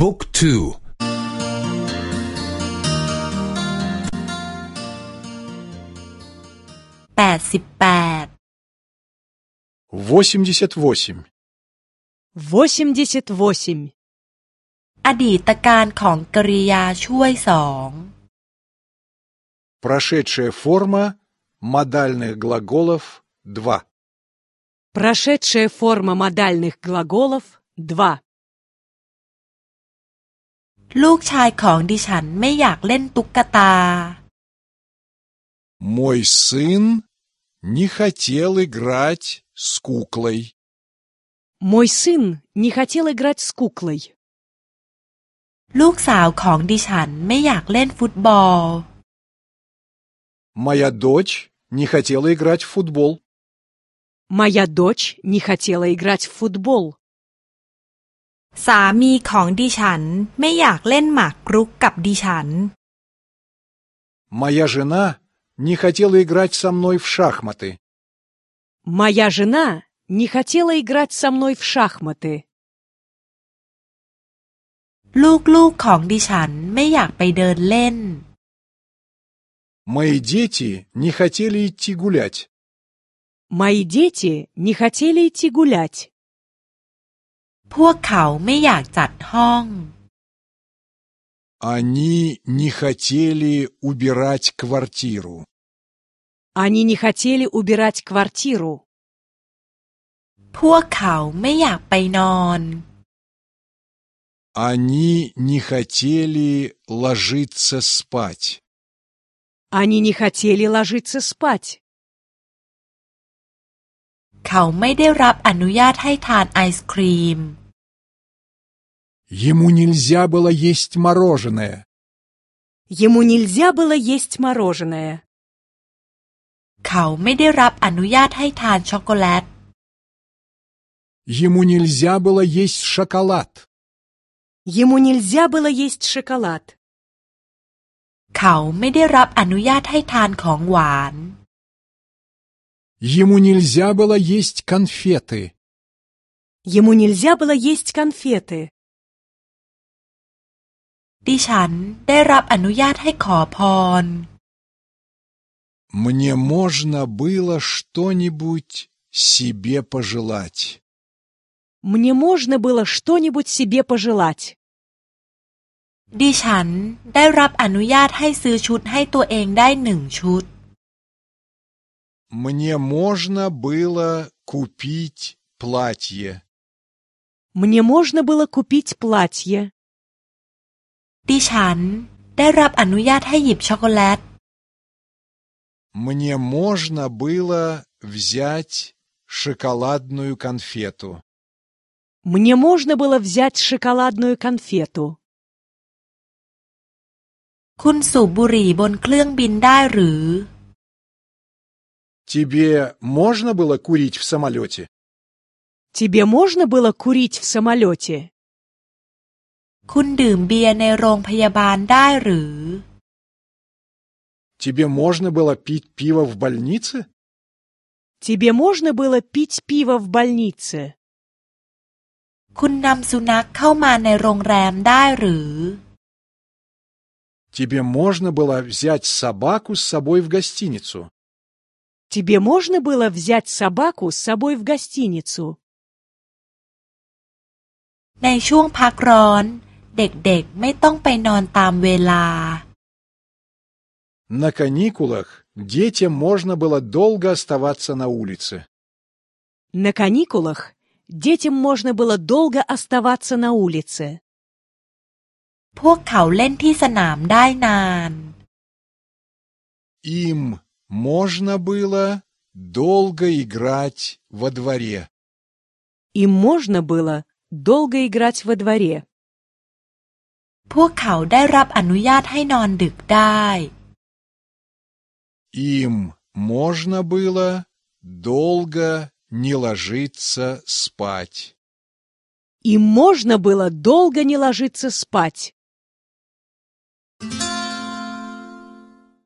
บุ๊กทู แปดสิบแปด восемьдесят восемь, Восемьдесят восемь. อดีตการของกริยาช่วยสอง прошедшая форма модальных глаголов два. Прошедшая форма модальных глаголов два. ลูกชายของดิฉันไม่อยากเล่นตุ๊กตา Мой сын не хотел играть с куклой. Мой сын не хотел играть с куклой. ลูกสาวของดิฉันไม่อยากเล่นฟุตบอล Моя дочь не хотела играть в футбол. Моя дочь не хотела играть в футбол. สามีของดิฉันไม่อยากเล่นหมากรุกกับดิฉัน Моя жена не хотела играть со мной в шахматы. Моя жена не хотела играть со мной в шахматы. ลูกๆของดิฉันไม่อยากไปเดินเล่น Мои дети не хотели идти гулять. Мои дети не хотели идти гулять. พวกเขาไม่อยากจัดห้อง Они не хотели убирать квартиру. Они не хотели убирать квартиру. พวกเขาไม่อยากไปนอน Они не хотели ложиться спать. Они не хотели ложиться спать. เขาไม่ได้รับอนุญาตให้ทานไอศครีม Ему нельзя было есть мороженое. Ему нельзя было есть мороженое. เขาไม่ได้รับอนุญาตให้ทานช็อกโกแลต Ему нельзя было есть шоколад. Ему нельзя было есть шоколад. เขาไม่ได้รับอนุญาตให้ทานของหวาน Ему нельзя было есть конфеты. Ему нельзя было есть конфеты. ดิฉันได้รับอนุญาตให้ขอพร Мне можно было что-нибудь себе пожелать. Мне можно было что-нибудь себе пожелать. ดิฉันได้รับอนุญาตให้ซื้อชุดให้ตัวเองได้หนึ่งชุด Мне можно было купить платье. Мне можно было купить платье. ดิฉันได้รับอนุญาตให้หยิบช็อกโกแลต Мне можно было взять шоколадную конфету. Мне можно было взять шоколадную конфету. คุณสูบบุหรี่บนเครื่องบินได้หรือ Тебе можно было курить в самолете? Тебе можно было курить в самолете? คุณดื่มเบียร์ในโรงพยาบาลได้หรือ Тебе можно было пить пиво в больнице? Тебе можно было пить пиво в больнице? คุณนำสุนัขเข้ามาในโรงแรมได้หรือ Тебе можно было взять собаку с собой в гостиницу? Тебе можно было взять собаку с собой в гостиницу? ในช่วงพักร้อน เด็กๆไม่ต้องไปนอนตามเวลา На каникулах детям можно было долго оставаться на улице. На каникулах детям можно было долго оставаться на улице. พวกเขาเล่นที่สนามได้นาน Им можно было долго играть во дворе. Им можно было долго играть во дворе. พวกเขาได้รับอนุญาตให้นอนดึกได้ Им можно было долго не ложиться спать. Им можно было долго не ложиться спать.